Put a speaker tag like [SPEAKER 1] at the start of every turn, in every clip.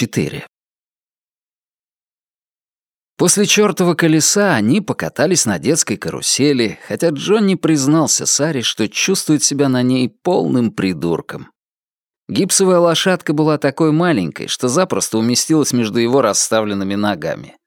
[SPEAKER 1] 4. После чертова колеса они покатались на детской карусели, хотя Джонни признался Саре, что чувствует себя на ней полным придурком. Гипсовая лошадка была такой маленькой, что запросто уместилась между его расставленными ногами.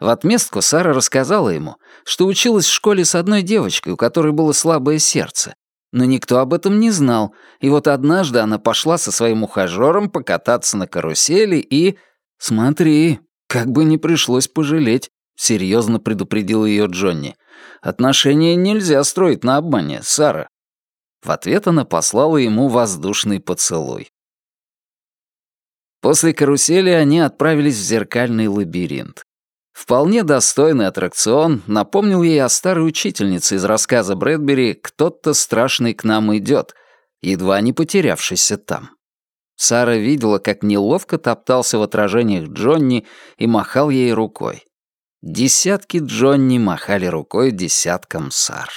[SPEAKER 1] В отместку Сара рассказала ему, что училась в школе с одной девочкой, у которой было слабое сердце, но никто об этом не знал, и вот однажды она пошла со своим ухажёром покататься на карусели и... Смотри, «Как бы не пришлось пожалеть», — серьезно предупредил ее Джонни. «Отношения нельзя строить на обмане, Сара». В ответ она послала ему воздушный поцелуй. После карусели они отправились в зеркальный лабиринт. Вполне достойный аттракцион напомнил ей о старой учительнице из рассказа Брэдбери «Кто-то страшный к нам идет», едва не потерявшийся там. Сара видела, как неловко топтался в отражениях Джонни и махал ей рукой. Десятки Джонни махали рукой десяткам Сар.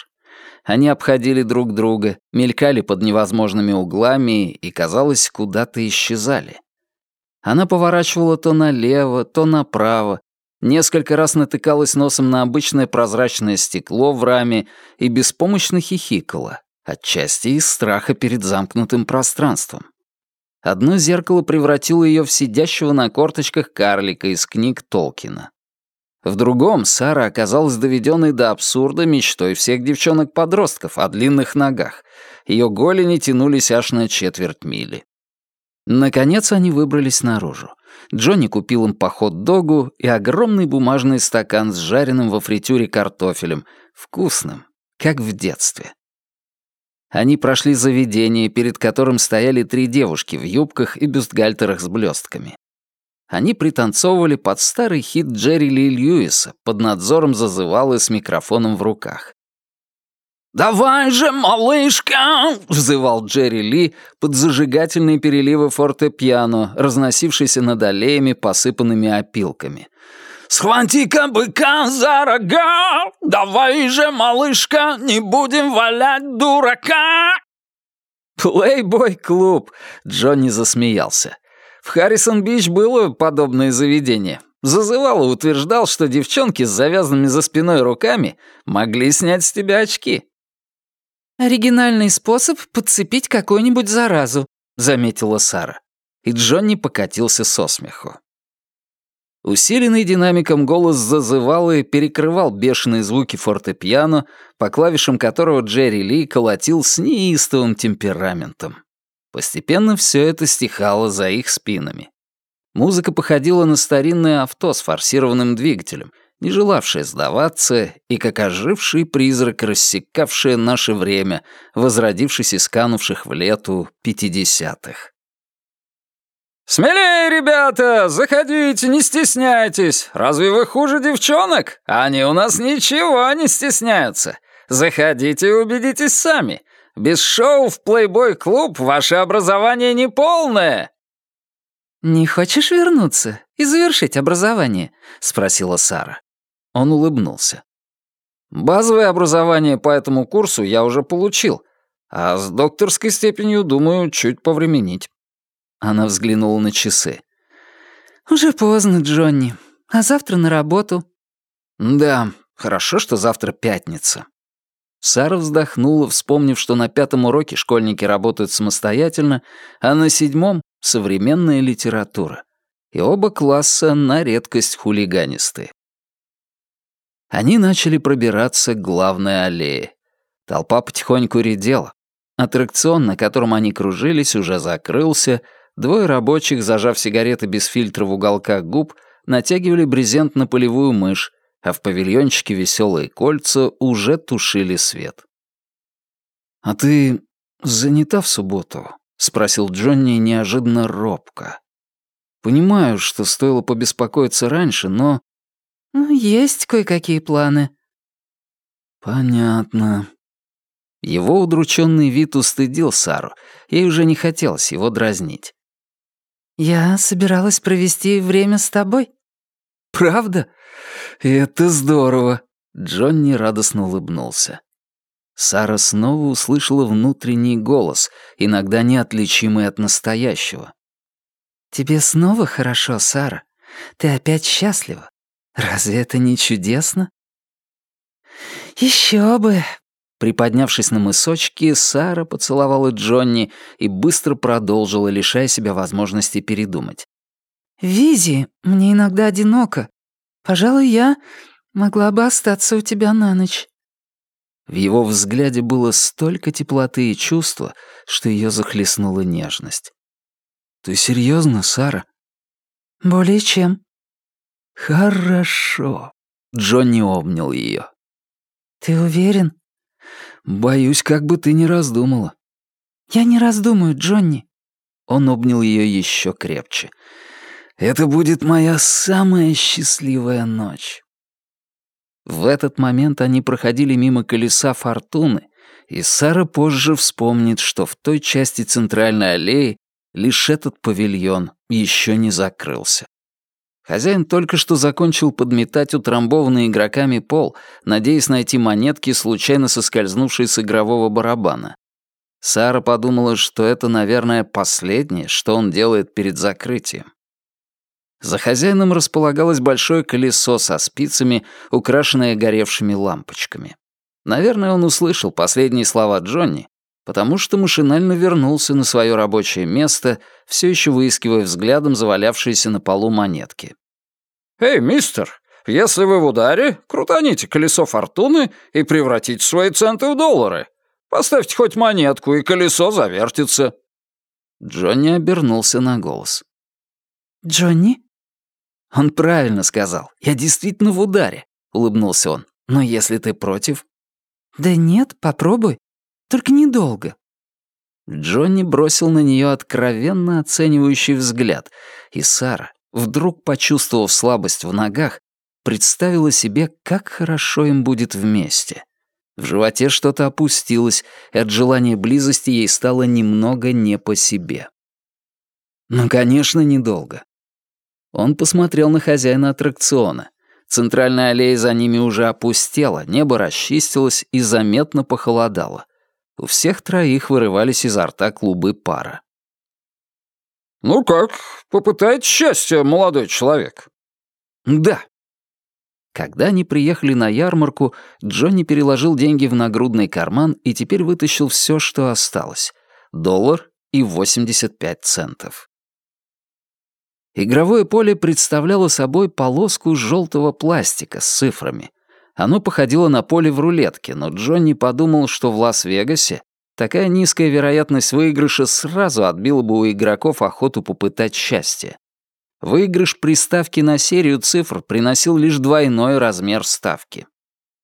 [SPEAKER 1] Они обходили друг друга, мелькали под невозможными углами и, казалось, куда-то исчезали. Она поворачивала то налево, то направо, несколько раз натыкалась носом на обычное прозрачное стекло в раме и беспомощно хихикала, отчасти из страха перед замкнутым пространством. Одно зеркало превратило ее в сидящего на корточках карлика из книг Толкина. В другом Сара оказалась доведенной до абсурда мечтой всех девчонок-подростков о длинных ногах. Ее голени тянулись аж на четверть мили. Наконец они выбрались наружу. Джонни купил им по хот-догу и огромный бумажный стакан с жареным во фритюре картофелем, вкусным, как в детстве. Они прошли заведение, перед которым стояли три девушки в юбках и бюстгальтерах с блестками. Они пританцовывали под старый хит Джерри Ли Льюиса под надзором зазывалы с микрофоном в руках. «Давай же, малышка!» — взывал Джерри Ли под зажигательные переливы фортепиано, разносившиеся над аллеями, посыпанными опилками. «Схвати-ка быка за рога! Давай же, малышка, не будем валять дурака!» «Плейбой-клуб!» — Джонни засмеялся. «В Харрисон-Бич было подобное заведение. Зазывало утверждал, что девчонки с завязанными за спиной руками могли снять с тебя очки».
[SPEAKER 2] «Оригинальный способ подцепить какую-нибудь заразу», — заметила Сара.
[SPEAKER 1] И Джонни покатился со смеху. Усиленный динамиком голос зазывал и перекрывал бешеные звуки фортепиано, по клавишам которого Джерри Ли колотил с неистовым темпераментом. Постепенно все это стихало за их спинами. Музыка походила на старинное авто с форсированным двигателем, не желавшее сдаваться и как оживший призрак, рассекавшее наше время, возродившись из канувших в лету пятидесятых. «Смелее, ребята! Заходите, не стесняйтесь! Разве вы хуже девчонок? Они у нас ничего не стесняются. Заходите и убедитесь сами. Без шоу в плейбой-клуб ваше образование не полное!»
[SPEAKER 2] «Не хочешь вернуться и завершить образование?» — спросила Сара.
[SPEAKER 1] Он улыбнулся. «Базовое образование по этому курсу я уже получил, а с докторской степенью, думаю, чуть повременить». Она взглянула на часы.
[SPEAKER 2] «Уже поздно, Джонни. А завтра на работу?»
[SPEAKER 1] «Да, хорошо, что завтра пятница». Сара вздохнула, вспомнив, что на пятом уроке школьники работают самостоятельно, а на седьмом — современная литература. И оба класса на редкость хулиганистые. Они начали пробираться к главной аллее. Толпа потихоньку редела. Аттракцион, на котором они кружились, уже закрылся, Двое рабочих, зажав сигареты без фильтра в уголках губ, натягивали брезент на полевую мышь, а в павильончике «Веселые кольца» уже тушили свет. «А ты занята в субботу?» — спросил Джонни неожиданно робко. «Понимаю, что стоило побеспокоиться раньше, но...»
[SPEAKER 2] «Ну, «Есть кое-какие планы».
[SPEAKER 1] «Понятно». Его удрученный вид устыдил Сару, ей уже не хотелось его дразнить.
[SPEAKER 2] «Я собиралась провести время с тобой».
[SPEAKER 1] «Правда? Это здорово!» Джонни радостно улыбнулся. Сара снова услышала внутренний голос, иногда неотличимый от настоящего.
[SPEAKER 2] «Тебе снова хорошо, Сара? Ты опять счастлива? Разве это не чудесно?» «Еще бы!»
[SPEAKER 1] Приподнявшись на мысочки, Сара поцеловала Джонни и быстро продолжила, лишая себя возможности передумать.
[SPEAKER 2] «Визи, мне иногда одиноко. Пожалуй, я могла бы остаться у тебя на ночь».
[SPEAKER 1] В его взгляде было столько теплоты и чувства, что ее захлестнула нежность. «Ты серьезно, Сара?»
[SPEAKER 2] «Более чем».
[SPEAKER 1] «Хорошо». Джонни обнял ее.
[SPEAKER 2] «Ты уверен?»
[SPEAKER 1] «Боюсь, как бы ты не раздумала».
[SPEAKER 2] «Я не раздумаю, Джонни».
[SPEAKER 1] Он обнял ее еще крепче. Это будет моя самая счастливая ночь. В этот момент они проходили мимо колеса фортуны, и Сара позже вспомнит, что в той части центральной аллеи лишь этот павильон еще не закрылся. Хозяин только что закончил подметать утрамбованный игроками пол, надеясь найти монетки, случайно соскользнувшие с игрового барабана. Сара подумала, что это, наверное, последнее, что он делает перед закрытием. За хозяином располагалось большое колесо со спицами, украшенное горевшими лампочками. Наверное, он услышал последние слова Джонни, потому что машинально вернулся на свое рабочее место, все еще выискивая взглядом завалявшиеся на полу монетки.
[SPEAKER 3] «Эй, мистер, если вы в ударе, крутаните колесо фортуны и превратите свои центы в доллары. Поставьте хоть монетку, и колесо завертится».
[SPEAKER 1] Джонни обернулся на голос.
[SPEAKER 2] «Джонни?»
[SPEAKER 1] «Он правильно сказал. Я действительно в ударе», — улыбнулся он. «Но если ты против...»
[SPEAKER 2] «Да нет, попробуй. Только недолго».
[SPEAKER 1] Джонни бросил на нее откровенно оценивающий взгляд, и Сара, вдруг почувствовав слабость в ногах, представила себе, как хорошо им будет вместе. В животе что-то опустилось, и от желания близости ей стало немного не по себе. Ну, конечно, недолго. Он посмотрел на хозяина аттракциона. Центральная аллея за ними уже опустела, небо расчистилось и заметно похолодало. У всех троих вырывались изо рта клубы пара.
[SPEAKER 3] «Ну как, попытайте счастье, молодой человек?»
[SPEAKER 1] «Да». Когда они приехали на ярмарку, Джонни переложил деньги в нагрудный карман и теперь вытащил все, что осталось. Доллар и 85 центов. Игровое поле представляло собой полоску желтого пластика с цифрами. Оно походило на поле в рулетке, но Джонни подумал, что в Лас-Вегасе такая низкая вероятность выигрыша сразу отбила бы у игроков охоту попытать счастье. Выигрыш при ставке на серию цифр приносил лишь двойной размер ставки.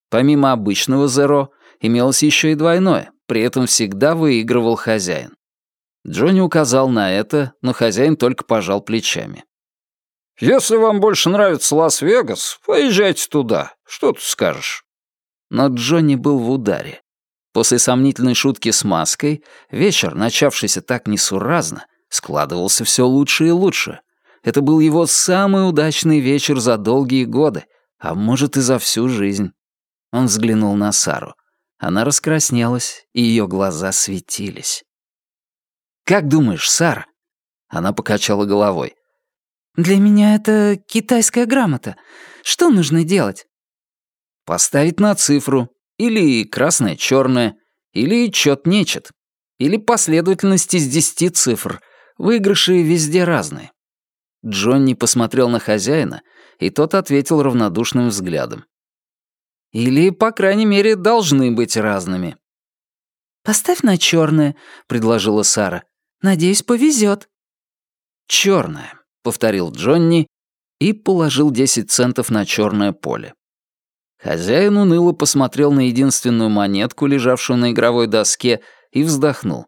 [SPEAKER 1] Помимо обычного зеро, имелось еще и двойное, при этом всегда выигрывал хозяин. Джонни указал на это, но хозяин только пожал плечами.
[SPEAKER 3] «Если вам больше нравится Лас-Вегас, поезжайте туда. Что тут скажешь?»
[SPEAKER 1] Но Джонни был в ударе. После сомнительной шутки с маской, вечер, начавшийся так несуразно, складывался все лучше и лучше. Это был его самый удачный вечер за долгие годы, а может и за всю жизнь. Он взглянул на Сару. Она раскраснелась, и ее глаза светились. «Как думаешь, Сара?» Она покачала головой.
[SPEAKER 2] «Для меня это китайская грамота. Что нужно делать?»
[SPEAKER 1] «Поставить на цифру. Или красное-черное. Или чет-нечет. Или последовательность из десяти цифр. Выигрыши везде разные». Джонни посмотрел на хозяина, и тот ответил равнодушным взглядом. «Или, по крайней мере, должны быть разными».
[SPEAKER 2] «Поставь на черное», — предложила Сара. Надеюсь, повезет.
[SPEAKER 1] Черное, повторил Джонни и положил 10 центов на черное поле. Хозяин уныло посмотрел на единственную монетку, лежавшую на игровой доске, и вздохнул.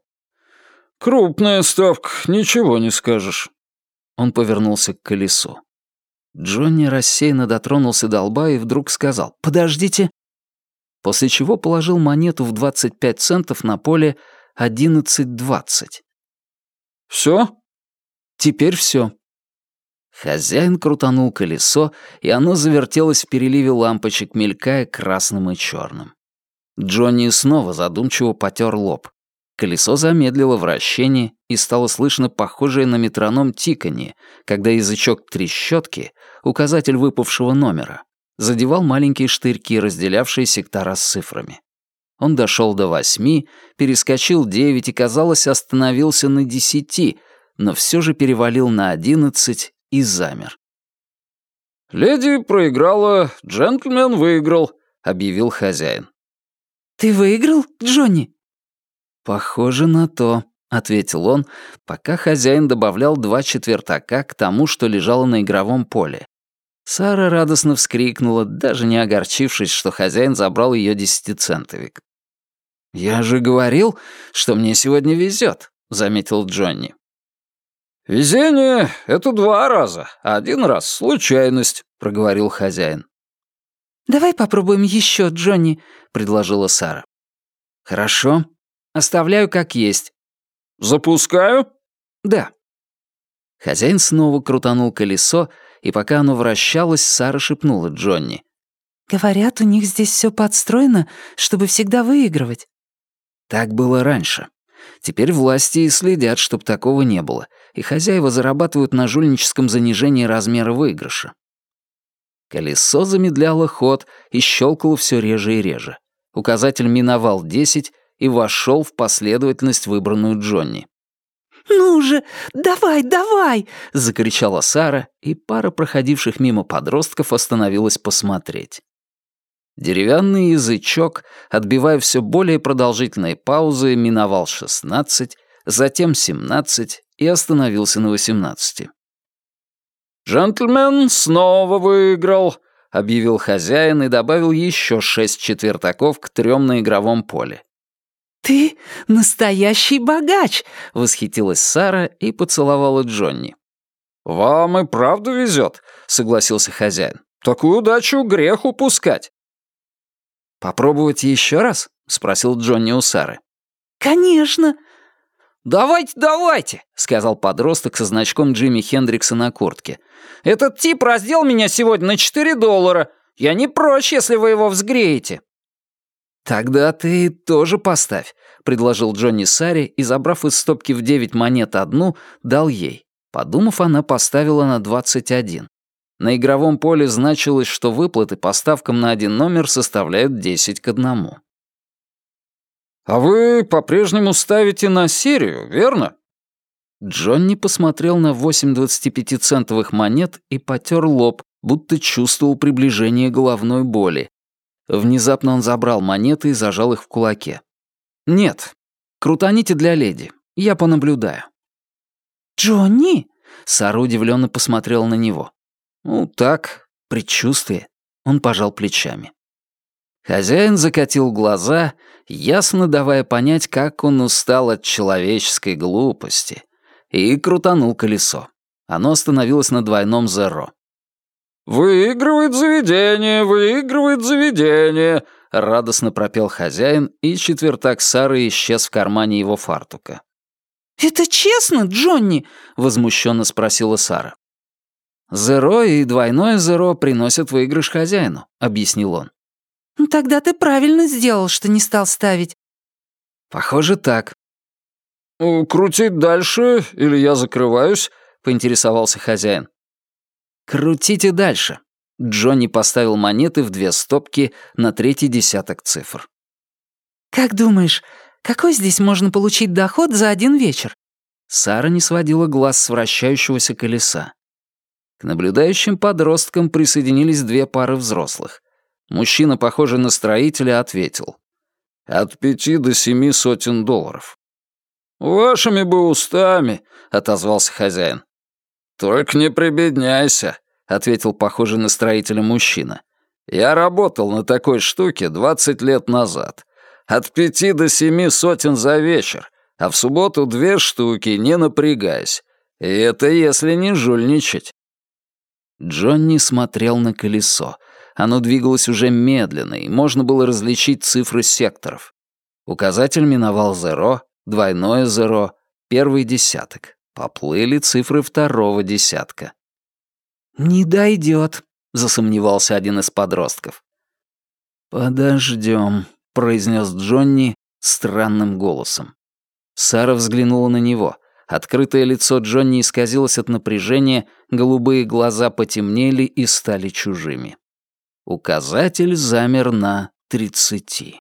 [SPEAKER 3] «Крупная ставка, ничего не скажешь».
[SPEAKER 1] Он повернулся к колесу. Джонни рассеянно дотронулся до лба и вдруг сказал «Подождите». После чего положил монету в 25 центов на поле 11.20.
[SPEAKER 3] Все?
[SPEAKER 1] Теперь все. Хозяин крутанул колесо, и оно завертелось в переливе лампочек, мелькая красным и черным. Джонни снова задумчиво потер лоб. Колесо замедлило вращение, и стало слышно похожее на метроном тиканье, когда язычок трещотки, указатель выпавшего номера, задевал маленькие штырьки, разделявшие сектора с цифрами. Он дошел до восьми, перескочил девять и, казалось, остановился на десяти, но все же перевалил на одиннадцать и замер.
[SPEAKER 3] «Леди проиграла, джентльмен выиграл», — объявил хозяин.
[SPEAKER 2] «Ты выиграл, Джонни?»
[SPEAKER 1] «Похоже на то», — ответил он, пока хозяин добавлял два четвертака к тому, что лежало на игровом поле. Сара радостно вскрикнула, даже не огорчившись, что хозяин забрал ее десятицентовик. «Я же говорил, что мне сегодня везет», — заметил Джонни.
[SPEAKER 3] «Везение — это два раза, а один раз — случайность», — проговорил хозяин.
[SPEAKER 2] «Давай попробуем еще, Джонни», — предложила Сара.
[SPEAKER 1] «Хорошо. Оставляю как есть».
[SPEAKER 3] «Запускаю?»
[SPEAKER 1] «Да». Хозяин снова крутанул колесо, и пока оно вращалось, Сара шепнула Джонни.
[SPEAKER 2] «Говорят, у них здесь все подстроено, чтобы всегда выигрывать».
[SPEAKER 1] Так было раньше. Теперь власти и следят, чтобы такого не было, и хозяева зарабатывают на жульническом занижении размера выигрыша. Колесо замедляло ход и щелкало все реже и реже. Указатель миновал 10 и вошел в последовательность, выбранную Джонни.
[SPEAKER 2] «Ну же, давай, давай!»
[SPEAKER 1] — закричала Сара, и пара проходивших мимо подростков остановилась посмотреть. Деревянный язычок, отбивая все более продолжительные паузы, миновал 16, затем 17 и остановился на 18.
[SPEAKER 3] «Джентльмен снова выиграл», — объявил хозяин и добавил еще шесть четвертаков к трем на игровом поле.
[SPEAKER 2] «Ты настоящий богач!»
[SPEAKER 1] — восхитилась Сара и поцеловала Джонни.
[SPEAKER 3] «Вам и правда везет», — согласился хозяин. «Такую удачу грех упускать».
[SPEAKER 1] «Попробовать еще раз?» — спросил Джонни у Сары.
[SPEAKER 2] «Конечно!»
[SPEAKER 3] «Давайте, давайте!» — сказал подросток со значком Джимми Хендрикса на куртке. «Этот тип раздел меня сегодня на 4 доллара. Я не прочь, если вы его взгреете».
[SPEAKER 1] «Тогда ты тоже поставь», — предложил Джонни Саре и, забрав из стопки в девять монет одну, дал ей. Подумав, она поставила на двадцать один. На игровом поле значилось, что выплаты по ставкам на один номер составляют 10 к одному.
[SPEAKER 3] «А вы по-прежнему ставите на серию, верно?»
[SPEAKER 1] Джонни посмотрел на восемь 25-центовых монет и потер лоб, будто чувствовал приближение головной боли. Внезапно он забрал монеты и зажал их в кулаке. «Нет, крутаните для леди, я понаблюдаю».
[SPEAKER 2] «Джонни?»
[SPEAKER 1] — Сара удивленно посмотрела на него. «Ну, так, предчувствие». Он пожал плечами. Хозяин закатил глаза, ясно давая понять, как он устал от человеческой глупости, и крутанул колесо. Оно остановилось на двойном зеро.
[SPEAKER 3] «Выигрывает заведение, выигрывает заведение», — радостно пропел хозяин, и четвертак Сары исчез в кармане его фартука.
[SPEAKER 2] «Это честно, Джонни?»
[SPEAKER 1] — возмущенно спросила Сара. «Зеро и двойное зеро приносят выигрыш хозяину», — объяснил он.
[SPEAKER 2] «Ну тогда ты правильно сделал, что не стал ставить».
[SPEAKER 1] «Похоже, так».
[SPEAKER 3] «Крутить дальше или я закрываюсь?» — поинтересовался хозяин.
[SPEAKER 1] «Крутите дальше». Джонни поставил монеты в две стопки на третий десяток цифр.
[SPEAKER 2] «Как думаешь, какой здесь можно получить доход за один вечер?»
[SPEAKER 1] Сара не сводила глаз с вращающегося колеса. К наблюдающим подросткам присоединились две пары взрослых. Мужчина, похожий на строителя, ответил. «От пяти до семи сотен долларов».
[SPEAKER 3] «Вашими бы устами», — отозвался хозяин.
[SPEAKER 1] «Только не прибедняйся», — ответил похожий на строителя мужчина. «Я работал на такой штуке двадцать лет назад. От пяти до семи сотен за вечер, а в субботу две штуки, не напрягаясь. И это если не жульничать». Джонни смотрел на колесо. Оно двигалось уже медленно, и можно было различить цифры секторов. Указатель миновал зеро, двойное зеро, первый десяток. Поплыли цифры второго десятка.
[SPEAKER 2] «Не дойдет», —
[SPEAKER 1] засомневался один из подростков. «Подождем», — произнес Джонни странным голосом. Сара взглянула на него. Открытое лицо Джонни исказилось от напряжения, голубые глаза потемнели и стали чужими. Указатель замер на тридцати.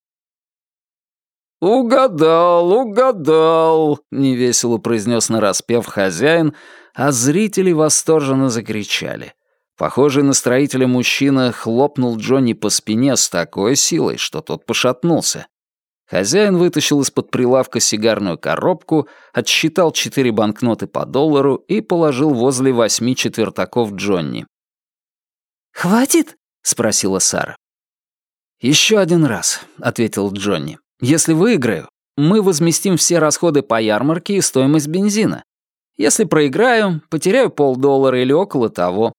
[SPEAKER 3] «Угадал, угадал!»
[SPEAKER 1] — невесело произнес нараспев хозяин, а зрители восторженно закричали. Похожий на строителя мужчина хлопнул Джонни по спине с такой силой, что тот пошатнулся. Хозяин вытащил из-под прилавка сигарную коробку, отсчитал четыре банкноты по доллару и положил возле восьми четвертаков Джонни.
[SPEAKER 2] «Хватит?»
[SPEAKER 1] — спросила Сара. «Еще один раз», — ответил Джонни. «Если выиграю, мы возместим все расходы по ярмарке и стоимость бензина. Если проиграю, потеряю полдоллара или около того.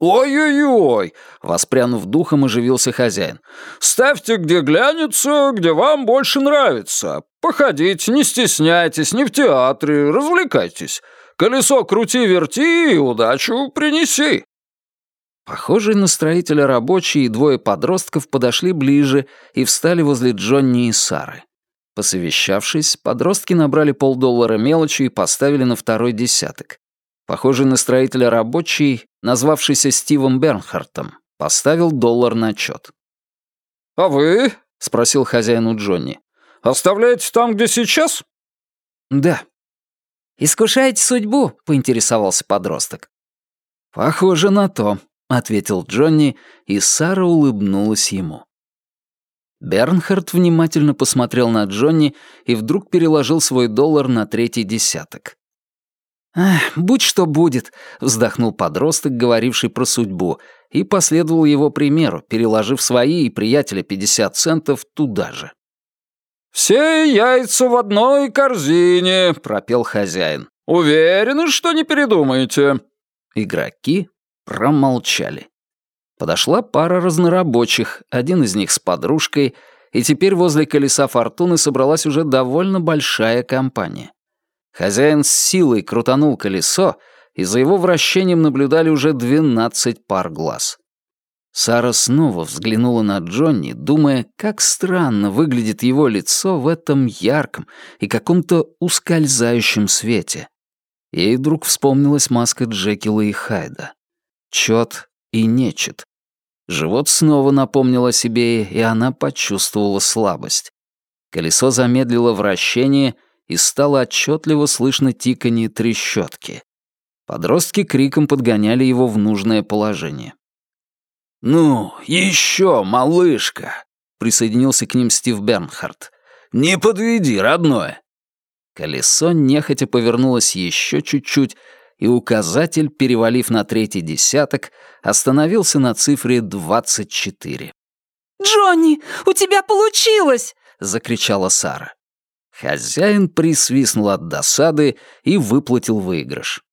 [SPEAKER 3] «Ой-ой-ой!» — воспрянув духом, оживился хозяин. «Ставьте, где глянется, где вам больше нравится. Походите, не стесняйтесь, не в театре, развлекайтесь. Колесо крути-верти и удачу принеси».
[SPEAKER 1] Похожие на строителя рабочие и двое подростков подошли ближе и встали возле Джонни и Сары. Посовещавшись, подростки набрали полдоллара мелочи и поставили на второй десяток. Похожий на строителя рабочий, назвавшийся Стивом Бернхартом, поставил доллар на отчет.
[SPEAKER 3] «А вы?» — спросил хозяин у Джонни. «Оставляете там, где сейчас?»
[SPEAKER 1] «Да».
[SPEAKER 2] «Искушаете судьбу?» — поинтересовался подросток.
[SPEAKER 1] «Похоже на то», — ответил Джонни, и Сара улыбнулась ему. Бернхард внимательно посмотрел на Джонни и вдруг переложил свой доллар на третий десяток.
[SPEAKER 2] «Ах, будь что будет», — вздохнул подросток, говоривший про судьбу, и последовал его примеру, переложив свои и приятеля 50 центов туда же.
[SPEAKER 3] «Все яйца в одной корзине», — пропел хозяин. «Уверены, что не передумаете?»
[SPEAKER 1] Игроки промолчали. Подошла пара разнорабочих, один из них с подружкой, и теперь возле колеса фортуны собралась уже довольно большая компания. Хозяин с силой крутанул колесо, и за его вращением наблюдали уже двенадцать пар глаз. Сара снова взглянула на Джонни, думая, как странно выглядит его лицо в этом ярком и каком-то ускользающем свете. Ей вдруг вспомнилась маска Джекила и Хайда. Чет и нечет. Живот снова напомнил о себе, и она почувствовала слабость. Колесо замедлило вращение — и стало отчетливо слышно тиканье трещотки. Подростки криком подгоняли его в нужное положение. «Ну, еще, малышка!» — присоединился к ним Стив Бернхард. «Не подведи, родное!» Колесо нехотя повернулось еще чуть-чуть, и указатель, перевалив на третий десяток, остановился на цифре 24.
[SPEAKER 2] «Джонни, у тебя получилось!»
[SPEAKER 1] — закричала Сара. Хозяин присвистнул от досады и выплатил выигрыш.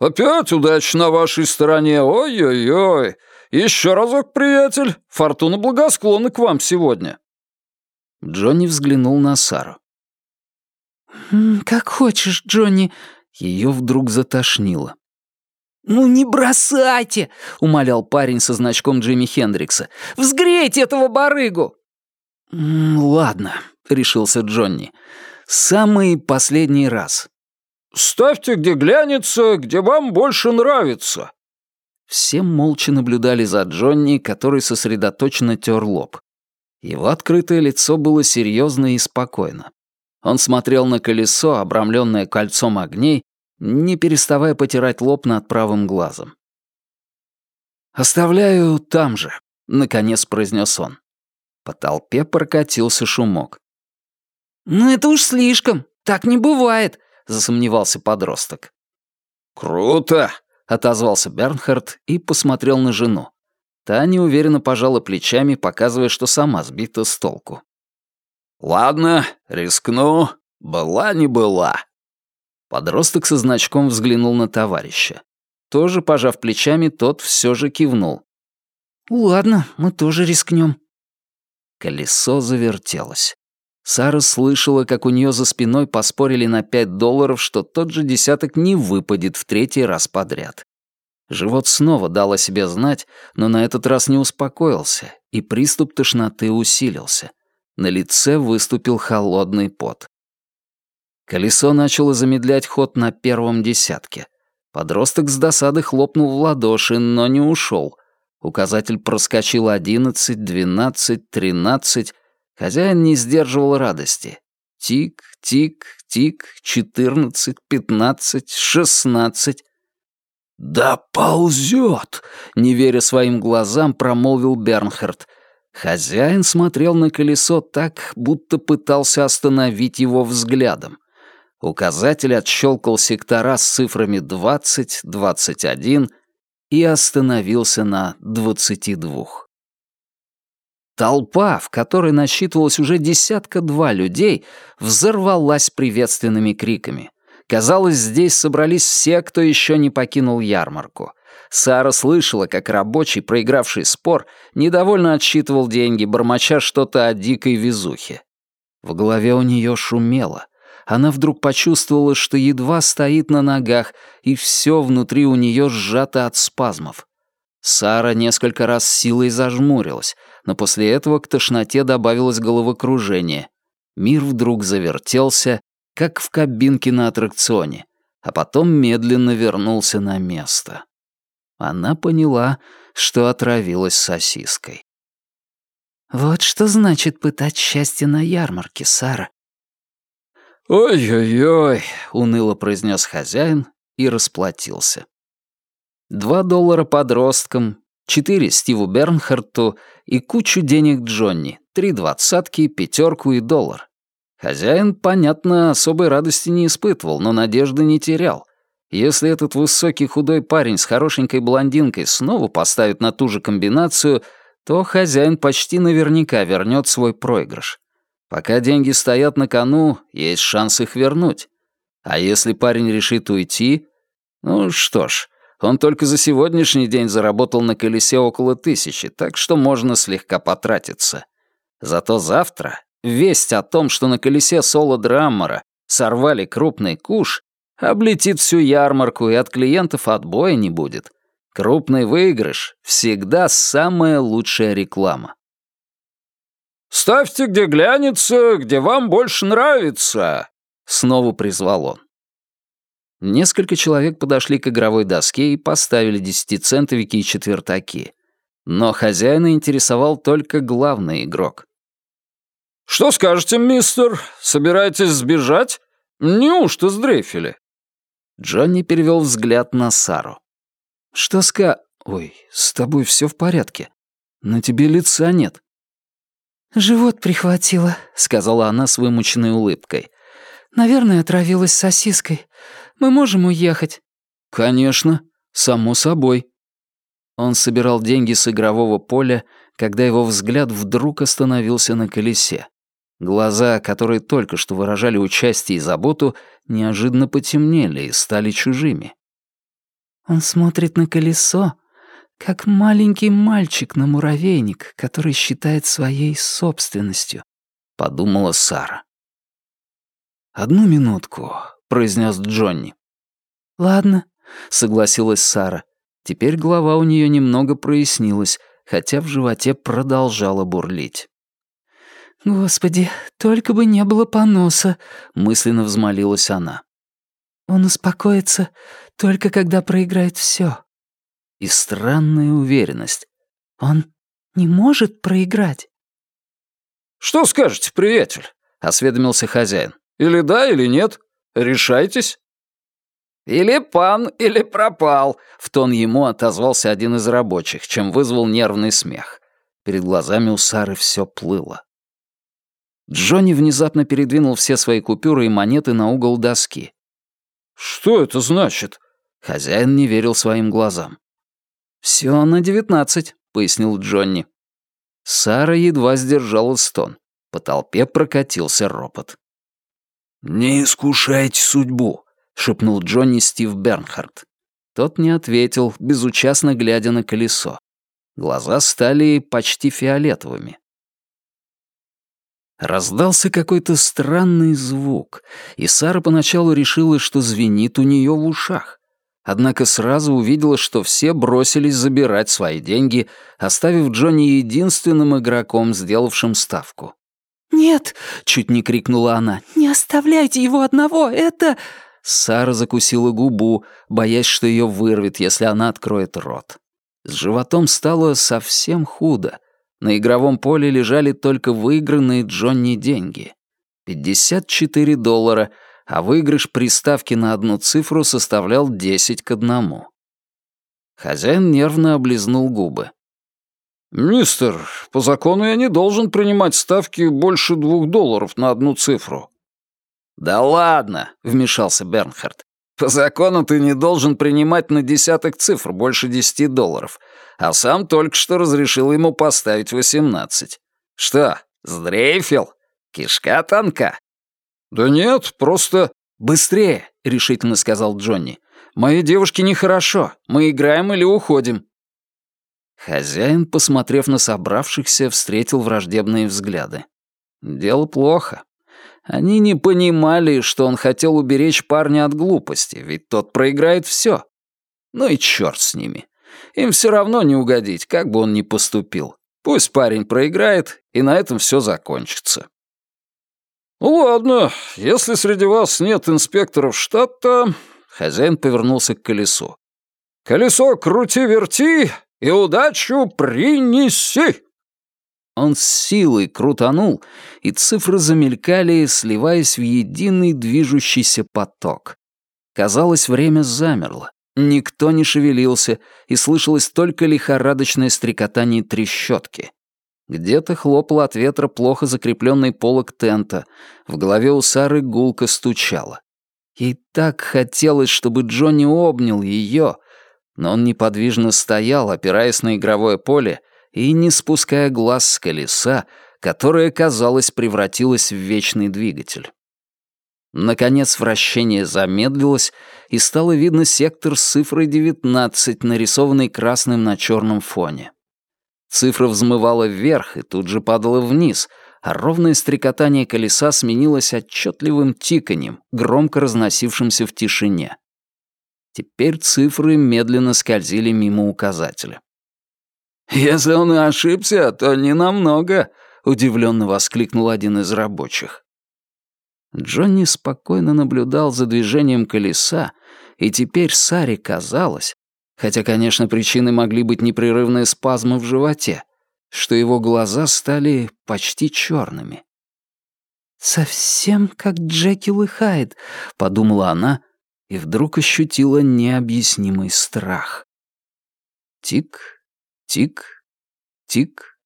[SPEAKER 3] «Опять удача на вашей стороне, ой-ой-ой! Еще разок, приятель, фортуна благосклонна к вам сегодня».
[SPEAKER 1] Джонни взглянул на Сару.
[SPEAKER 2] «Как хочешь, Джонни».
[SPEAKER 1] Ее вдруг затошнило.
[SPEAKER 2] «Ну не бросайте!» — умолял парень со значком Джимми Хендрикса. «Взгрейте этого барыгу!»
[SPEAKER 1] «Ладно», — решился Джонни. «Самый последний раз».
[SPEAKER 3] «Ставьте, где глянется, где вам больше нравится».
[SPEAKER 1] Все молча наблюдали за Джонни, который сосредоточенно тер лоб. Его открытое лицо было серьезно и спокойно. Он смотрел на колесо, обрамленное кольцом огней, не переставая потирать лоб над правым глазом. «Оставляю там же», — наконец произнес он. По толпе прокатился шумок.
[SPEAKER 2] «Ну это уж слишком, так не бывает», — засомневался подросток.
[SPEAKER 3] «Круто!»
[SPEAKER 1] — отозвался Бернхард и посмотрел на жену. Та неуверенно пожала плечами, показывая, что сама сбита с толку.
[SPEAKER 3] «Ладно, рискну. Была не была».
[SPEAKER 1] Подросток со значком взглянул на товарища. Тоже, пожав плечами, тот все же кивнул.
[SPEAKER 2] «Ладно, мы тоже рискнем.
[SPEAKER 1] Колесо завертелось. Сара слышала, как у нее за спиной поспорили на пять долларов, что тот же десяток не выпадет в третий раз подряд. Живот снова дал о себе знать, но на этот раз не успокоился, и приступ тошноты усилился. На лице выступил холодный пот. Колесо начало замедлять ход на первом десятке. Подросток с досады хлопнул в ладоши, но не ушел. Указатель проскочил одиннадцать, двенадцать, тринадцать. Хозяин не сдерживал радости. Тик, тик, тик, четырнадцать, пятнадцать, шестнадцать. «Да ползет!» — не веря своим глазам, промолвил Бернхард. Хозяин смотрел на колесо так, будто пытался остановить его взглядом. Указатель отщелкал сектора с цифрами 20, 21 и остановился на 22. Толпа, в которой насчитывалось уже десятка-два людей, взорвалась приветственными криками. Казалось, здесь собрались все, кто еще не покинул ярмарку. Сара слышала, как рабочий, проигравший спор, недовольно отсчитывал деньги, бормоча что-то о дикой везухе. В голове у нее шумело. Она вдруг почувствовала, что едва стоит на ногах, и все внутри у нее сжато от спазмов. Сара несколько раз силой зажмурилась, но после этого к тошноте добавилось головокружение. Мир вдруг завертелся, как в кабинке на аттракционе, а потом медленно вернулся на место она поняла, что отравилась сосиской. «Вот что значит пытать счастье на ярмарке, Сара».
[SPEAKER 2] «Ой-ой-ой», —
[SPEAKER 1] уныло произнес хозяин и расплатился. Два доллара подросткам, четыре Стиву Бернхарту и кучу денег Джонни, три двадцатки, пятерку и доллар. Хозяин, понятно, особой радости не испытывал, но надежды не терял. Если этот высокий худой парень с хорошенькой блондинкой снова поставит на ту же комбинацию, то хозяин почти наверняка вернет свой проигрыш. Пока деньги стоят на кону, есть шанс их вернуть. А если парень решит уйти, ну что ж, он только за сегодняшний день заработал на колесе около тысячи, так что можно слегка потратиться. Зато завтра весть о том, что на колесе соло Драммера сорвали крупный куш, облетит всю ярмарку и от клиентов отбоя не будет. Крупный выигрыш — всегда самая лучшая реклама.
[SPEAKER 3] «Ставьте, где глянется, где вам больше нравится», —
[SPEAKER 1] снова призвал он. Несколько человек подошли к игровой доске и поставили десятицентовики и четвертаки. Но хозяина интересовал только главный игрок.
[SPEAKER 3] «Что скажете, мистер? Собираетесь сбежать? Неужто сдрейфили?»
[SPEAKER 1] Джонни перевел взгляд на Сару. «Что ска... Ой, с тобой все в порядке. На тебе лица нет».
[SPEAKER 4] «Живот прихватило», — сказала она с вымученной улыбкой. «Наверное, отравилась сосиской. Мы можем уехать?»
[SPEAKER 1] «Конечно, само собой». Он собирал деньги с игрового поля, когда его взгляд вдруг остановился на колесе. Глаза, которые только что выражали участие и заботу, неожиданно потемнели и стали чужими.
[SPEAKER 4] «Он смотрит на колесо, как маленький мальчик на муравейник, который считает своей собственностью», — подумала Сара.
[SPEAKER 1] «Одну минутку», — произнес Джонни.
[SPEAKER 4] «Ладно», —
[SPEAKER 1] согласилась Сара. Теперь голова у нее немного прояснилась, хотя в животе продолжала бурлить.
[SPEAKER 4] «Господи, только бы не было поноса», —
[SPEAKER 1] мысленно взмолилась она.
[SPEAKER 4] «Он успокоится только когда проиграет все.
[SPEAKER 1] И странная уверенность.
[SPEAKER 4] «Он не может проиграть».
[SPEAKER 3] «Что скажете, приятель?» — осведомился хозяин. «Или да, или нет? Решайтесь».
[SPEAKER 2] «Или пан, или пропал», — в тон ему отозвался один из рабочих, чем вызвал нервный смех.
[SPEAKER 1] Перед глазами у Сары все плыло. Джонни внезапно передвинул все свои купюры и монеты на угол доски.
[SPEAKER 3] «Что это значит?»
[SPEAKER 1] Хозяин не верил своим глазам. «Все на девятнадцать», — пояснил Джонни. Сара едва сдержала стон. По толпе прокатился ропот.
[SPEAKER 2] «Не искушайте судьбу», — шепнул Джонни Стив Бернхард.
[SPEAKER 1] Тот не ответил, безучастно глядя на колесо. Глаза стали почти фиолетовыми. Раздался какой-то странный звук, и Сара поначалу решила, что звенит у нее в ушах. Однако сразу увидела, что все бросились забирать свои деньги, оставив Джонни единственным игроком, сделавшим ставку.
[SPEAKER 4] «Нет!» — чуть не крикнула она. «Не оставляйте его одного! Это...» Сара закусила губу, боясь, что ее вырвет, если она откроет рот. С животом стало совсем худо. На игровом поле лежали только выигранные Джонни деньги. 54 доллара, а выигрыш приставки на одну цифру составлял 10 к одному. Хозяин нервно облизнул губы.
[SPEAKER 3] «Мистер, по закону я не должен принимать ставки больше двух долларов на одну цифру».
[SPEAKER 1] «Да ладно», — вмешался Бернхард. «По закону ты не должен принимать на десяток цифр больше десяти долларов, а сам только что разрешил ему поставить восемнадцать. Что, сдрейфил? Кишка тонка?»
[SPEAKER 3] «Да нет, просто...»
[SPEAKER 1] «Быстрее», — решительно сказал Джонни. «Моей девушке нехорошо. Мы играем или уходим?» Хозяин, посмотрев на собравшихся, встретил враждебные взгляды. Дело плохо. Они не понимали, что он хотел уберечь парня от глупости, ведь тот проиграет все. Ну и черт с ними. Им все равно не угодить, как бы он ни поступил. Пусть парень проиграет, и на этом все закончится.
[SPEAKER 3] «Ну ладно, если среди вас нет инспекторов штата...» Хозяин повернулся к колесу. «Колесо крути-верти и удачу принеси!»
[SPEAKER 1] Он с силой крутанул, и цифры замелькали, сливаясь в единый движущийся поток. Казалось, время замерло. Никто не шевелился, и слышалось только лихорадочное стрекотание трещотки. Где-то хлопал от ветра плохо закрепленный полог тента, в голове у Сары гулко стучало. Ей так хотелось, чтобы Джонни обнял ее, но он неподвижно стоял, опираясь на игровое поле и не спуская глаз с колеса, которое, казалось, превратилось в вечный двигатель. Наконец вращение замедлилось, и стало видно сектор с цифрой 19, нарисованный красным на черном фоне. Цифра взмывала вверх и тут же падала вниз, а ровное стрекотание колеса сменилось отчетливым тиканьем, громко разносившимся в тишине. Теперь цифры медленно скользили мимо указателя. «Если он и ошибся, то не намного», — удивленно воскликнул один из рабочих. Джонни спокойно наблюдал за движением колеса, и теперь Саре казалось, хотя, конечно, причиной могли быть непрерывные спазмы в животе, что его глаза стали почти черными. «Совсем как Джекил и Хайд», — подумала она, и вдруг ощутила необъяснимый страх. Тик, тик, тик.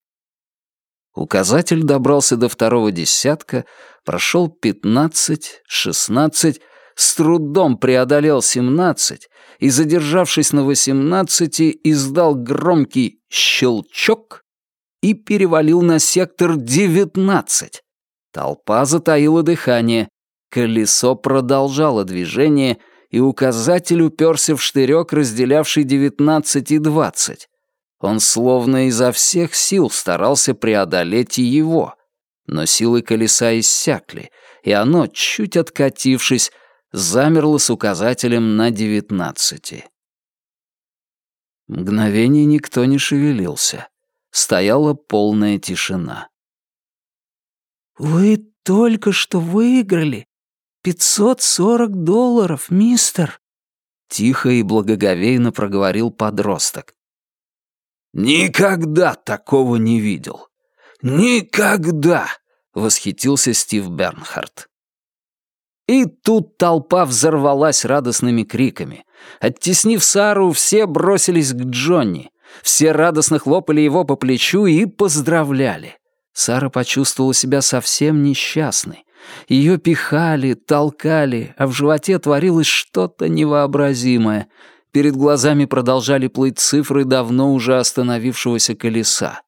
[SPEAKER 1] Указатель добрался до второго десятка, прошел пятнадцать, шестнадцать, с трудом преодолел семнадцать и, задержавшись на восемнадцати, издал громкий щелчок и перевалил на сектор девятнадцать. Толпа затаила дыхание, колесо продолжало движение — и указатель уперся в штырек, разделявший девятнадцать и двадцать. Он словно изо всех сил старался преодолеть и его, но силы колеса иссякли, и оно, чуть откатившись, замерло с указателем на девятнадцати. Мгновение никто не шевелился. Стояла полная тишина. «Вы только что выиграли «Пятьсот сорок долларов, мистер!» Тихо и благоговейно проговорил подросток. «Никогда такого не видел! Никогда!» — восхитился Стив Бернхард. И тут толпа взорвалась радостными криками. Оттеснив Сару, все бросились к Джонни. Все радостно хлопали его по плечу и поздравляли. Сара почувствовала себя совсем несчастной. Ее пихали, толкали, а в животе творилось что-то невообразимое. Перед глазами продолжали плыть цифры давно уже остановившегося колеса.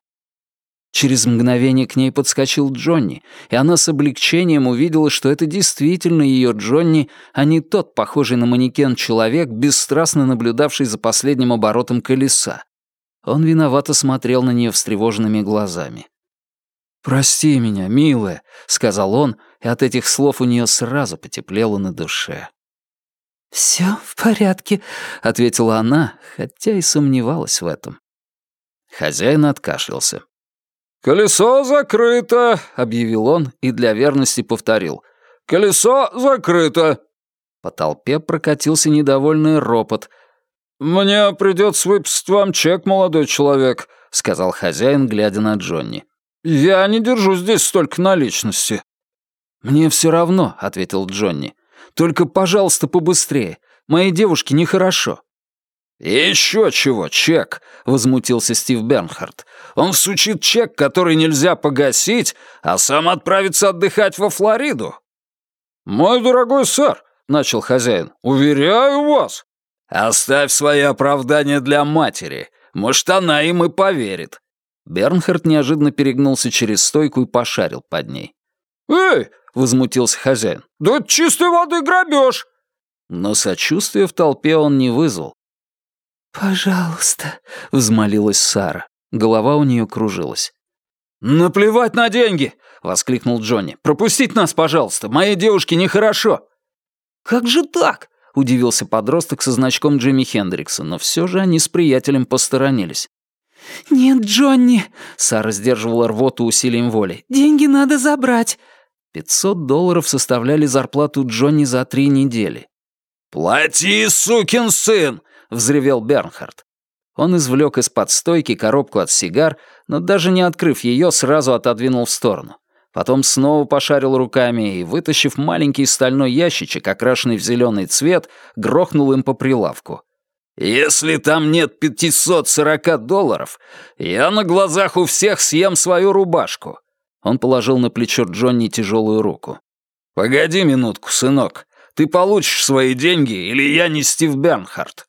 [SPEAKER 1] Через мгновение к ней подскочил Джонни, и она с облегчением увидела, что это действительно ее Джонни, а не тот, похожий на манекен человек, бесстрастно наблюдавший за последним оборотом колеса. Он виновато смотрел на нее встревоженными глазами. «Прости меня, милая», — сказал он, и от этих слов у нее сразу потеплело на душе. «Все в порядке», — ответила она, хотя и сомневалась в этом. Хозяин откашлялся.
[SPEAKER 3] «Колесо закрыто», — объявил он и для верности повторил. «Колесо закрыто».
[SPEAKER 1] По толпе прокатился недовольный ропот.
[SPEAKER 3] «Мне придется выписать вам чек, молодой человек», — сказал хозяин, глядя на Джонни. «Я не держу здесь столько наличности».
[SPEAKER 1] «Мне все равно», — ответил Джонни. «Только, пожалуйста, побыстрее. Моей девушке нехорошо».
[SPEAKER 3] «Еще чего, чек!» — возмутился Стив Бернхард. «Он всучит чек, который нельзя погасить, а сам отправится отдыхать во Флориду». «Мой дорогой сэр», — начал хозяин, — «уверяю вас». «Оставь свои оправдания для матери. Может, она им и поверит».
[SPEAKER 1] Бернхард неожиданно перегнулся через стойку и пошарил под ней.
[SPEAKER 3] «Эй!» — возмутился хозяин. «Да это чистой воды грабеж!»
[SPEAKER 1] Но сочувствия в толпе он не вызвал.
[SPEAKER 4] «Пожалуйста», —
[SPEAKER 1] взмолилась Сара. Голова у нее кружилась.
[SPEAKER 3] «Наплевать на деньги!» — воскликнул Джонни. «Пропустить нас, пожалуйста! Моей девушке нехорошо!»
[SPEAKER 1] «Как же так?» — удивился подросток со значком Джимми Хендрикса, но все же они с приятелем посторонились.
[SPEAKER 4] «Нет, Джонни!»
[SPEAKER 1] — Сара сдерживала рвоту усилием воли.
[SPEAKER 4] «Деньги надо забрать!»
[SPEAKER 1] Пятьсот долларов составляли зарплату Джонни за три недели.
[SPEAKER 3] «Плати, сукин сын!» — взревел Бернхард.
[SPEAKER 1] Он извлек из-под стойки коробку от сигар, но даже не открыв ее, сразу отодвинул в сторону. Потом снова пошарил руками и, вытащив маленький стальной ящичек, окрашенный в зеленый цвет, грохнул им по прилавку.
[SPEAKER 3] «Если там нет 540 долларов, я на глазах у всех съем свою рубашку».
[SPEAKER 1] Он положил на плечо Джонни тяжелую руку.
[SPEAKER 3] «Погоди минутку, сынок. Ты получишь свои деньги, или я не Стив Бернхард?»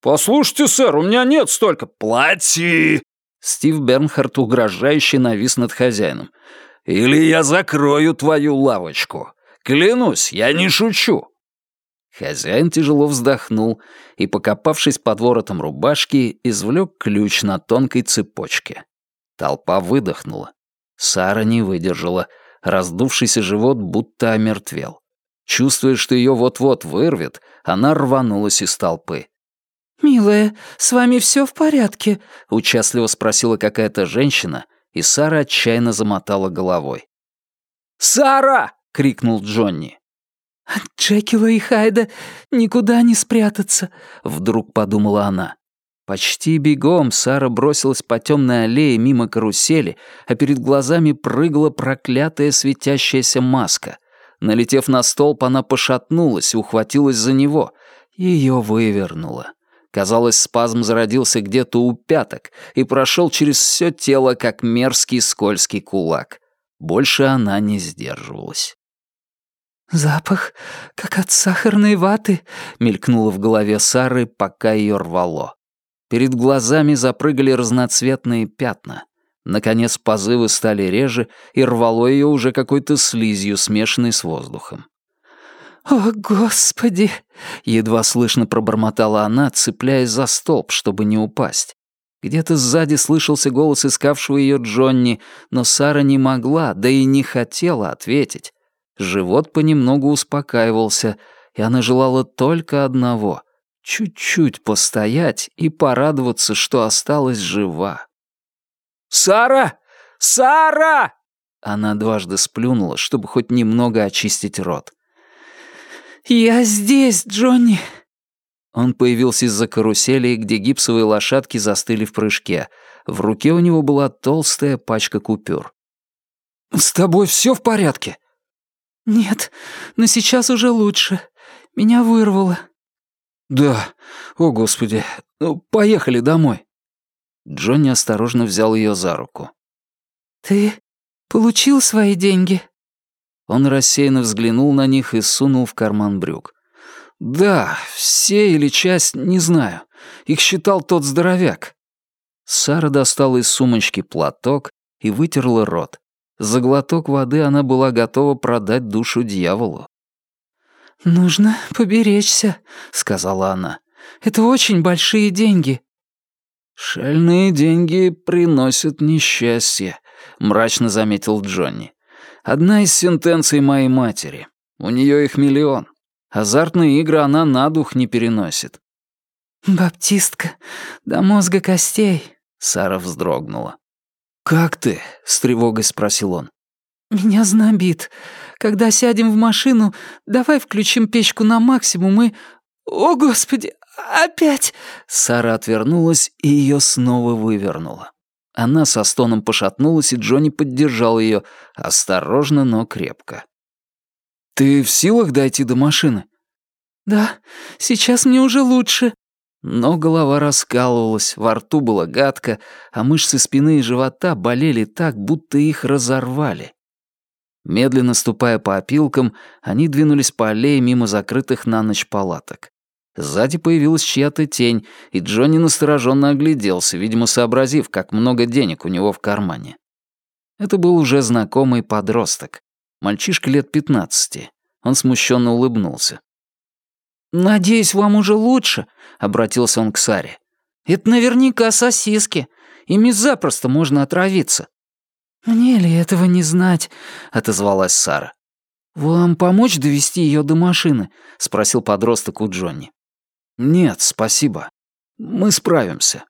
[SPEAKER 3] «Послушайте, сэр, у меня нет столько...» «Плати!»
[SPEAKER 1] Стив Бернхард угрожающе навис над хозяином.
[SPEAKER 3] «Или я закрою твою лавочку. Клянусь, я не шучу».
[SPEAKER 1] Хозяин тяжело вздохнул и, покопавшись под воротом рубашки, извлек ключ на тонкой цепочке. Толпа выдохнула. Сара не выдержала. Раздувшийся живот будто омертвел. Чувствуя, что ее вот-вот вырвет, она рванулась из толпы.
[SPEAKER 4] «Милая, с вами все в порядке?»
[SPEAKER 1] — участливо спросила какая-то женщина, и Сара отчаянно замотала головой.
[SPEAKER 3] «Сара!» — крикнул Джонни.
[SPEAKER 4] «От Джекила и Хайда никуда не спрятаться», —
[SPEAKER 1] вдруг подумала она. Почти бегом Сара бросилась по темной аллее мимо карусели, а перед глазами прыгала проклятая светящаяся маска. Налетев на столб, она пошатнулась ухватилась за него. Ее вывернуло. Казалось, спазм зародился где-то у пяток и прошел через все тело, как мерзкий скользкий кулак. Больше она не сдерживалась.
[SPEAKER 4] «Запах, как от сахарной ваты», — мелькнуло
[SPEAKER 1] в голове Сары, пока ее рвало. Перед глазами запрыгали разноцветные пятна. Наконец позывы стали реже, и рвало ее уже какой-то слизью, смешанной с воздухом.
[SPEAKER 4] «О, Господи!»
[SPEAKER 1] — едва слышно пробормотала она, цепляясь за столб, чтобы не упасть. Где-то сзади слышался голос искавшего ее Джонни, но Сара не могла, да и не хотела ответить. Живот понемногу успокаивался, и она желала только одного — чуть-чуть постоять и порадоваться, что осталась жива.
[SPEAKER 3] «Сара! Сара!»
[SPEAKER 1] Она дважды сплюнула, чтобы хоть немного очистить рот.
[SPEAKER 4] «Я здесь, Джонни!»
[SPEAKER 1] Он появился из-за карусели, где гипсовые лошадки застыли в прыжке. В руке у него была толстая пачка купюр.
[SPEAKER 3] «С тобой все в порядке?»
[SPEAKER 4] «Нет, но сейчас уже лучше. Меня вырвало».
[SPEAKER 1] «Да. О, Господи. Ну, поехали домой». Джонни осторожно взял ее за руку.
[SPEAKER 4] «Ты получил свои деньги?»
[SPEAKER 1] Он рассеянно взглянул на них и сунул в карман брюк. «Да, все или часть, не знаю. Их считал тот здоровяк». Сара достала из сумочки платок и вытерла рот. За глоток воды она была готова продать душу дьяволу.
[SPEAKER 4] «Нужно поберечься», — сказала она. «Это очень большие деньги».
[SPEAKER 1] «Шальные деньги приносят несчастье», — мрачно заметил Джонни. Одна из сентенций моей матери. У нее их миллион. Азартные игры она на дух не переносит.
[SPEAKER 4] «Баптистка, до мозга костей», —
[SPEAKER 1] Сара вздрогнула.
[SPEAKER 2] «Как ты?» — с тревогой спросил он.
[SPEAKER 4] «Меня знобит. Когда сядем в машину, давай включим печку на максимум и... О, Господи, опять!»
[SPEAKER 2] Сара отвернулась и ее снова вывернула. Она со стоном пошатнулась, и Джонни поддержал ее, осторожно, но крепко. «Ты в силах дойти до машины?»
[SPEAKER 4] «Да, сейчас мне уже лучше».
[SPEAKER 2] Но голова раскалывалась, во рту было гадко, а мышцы спины и живота болели так, будто их разорвали. Медленно ступая по опилкам, они двинулись по аллее мимо закрытых на ночь палаток. Сзади появилась чья-то тень, и Джонни настороженно огляделся, видимо, сообразив, как много денег у него в кармане. Это был уже знакомый подросток. Мальчишка лет пятнадцати. Он смущенно улыбнулся.
[SPEAKER 4] «Надеюсь, вам уже лучше», — обратился он к Саре. «Это наверняка сосиски. Ими запросто можно отравиться». «Мне ли этого не знать?» — отозвалась Сара. «Вам помочь довести ее до машины?» — спросил подросток у Джонни.
[SPEAKER 2] «Нет, спасибо. Мы справимся».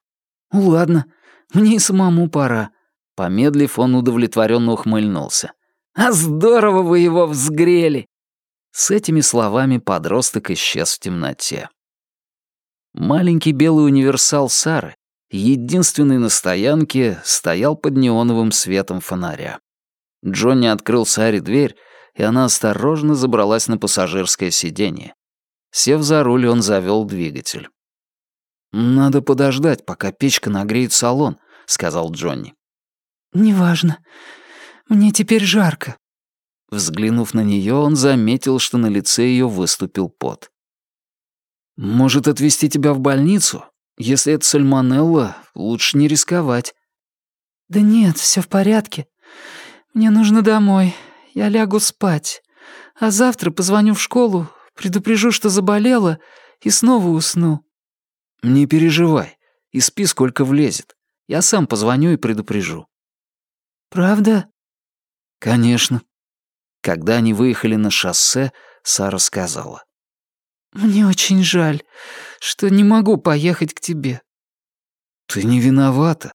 [SPEAKER 4] «Ладно, мне и самому пора».
[SPEAKER 2] Помедлив, он удовлетворенно ухмыльнулся.
[SPEAKER 4] «А здорово вы его взгрели!»
[SPEAKER 2] С этими словами подросток исчез в темноте. Маленький белый универсал Сары, единственный на стоянке, стоял под неоновым светом фонаря. Джонни открыл Саре дверь, и она осторожно забралась на пассажирское сиденье. Сев за руль, он завел двигатель. «Надо подождать, пока печка нагреет салон», — сказал Джонни.
[SPEAKER 4] «Неважно. Мне теперь жарко».
[SPEAKER 2] Взглянув на нее, он заметил, что на лице ее выступил пот. «Может, отвезти тебя в больницу? Если это сальмонелла, лучше не рисковать».
[SPEAKER 4] «Да нет, все в порядке. Мне нужно домой. Я лягу спать. А завтра позвоню в школу, Предупрежу, что заболела, и снова усну».
[SPEAKER 2] «Не переживай, и спи, сколько влезет. Я сам позвоню и предупрежу».
[SPEAKER 4] «Правда?»
[SPEAKER 2] «Конечно». Когда они выехали на шоссе, Сара сказала.
[SPEAKER 4] «Мне очень жаль, что не могу поехать к тебе».
[SPEAKER 2] «Ты не виновата».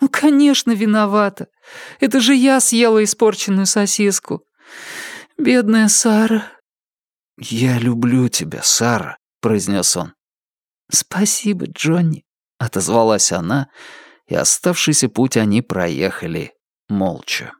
[SPEAKER 4] «Ну, конечно, виновата. Это же я съела испорченную сосиску. Бедная Сара,
[SPEAKER 2] «Я люблю тебя, Сара», — произнес он.
[SPEAKER 4] «Спасибо, Джонни», —
[SPEAKER 2] отозвалась она, и оставшийся путь они проехали молча.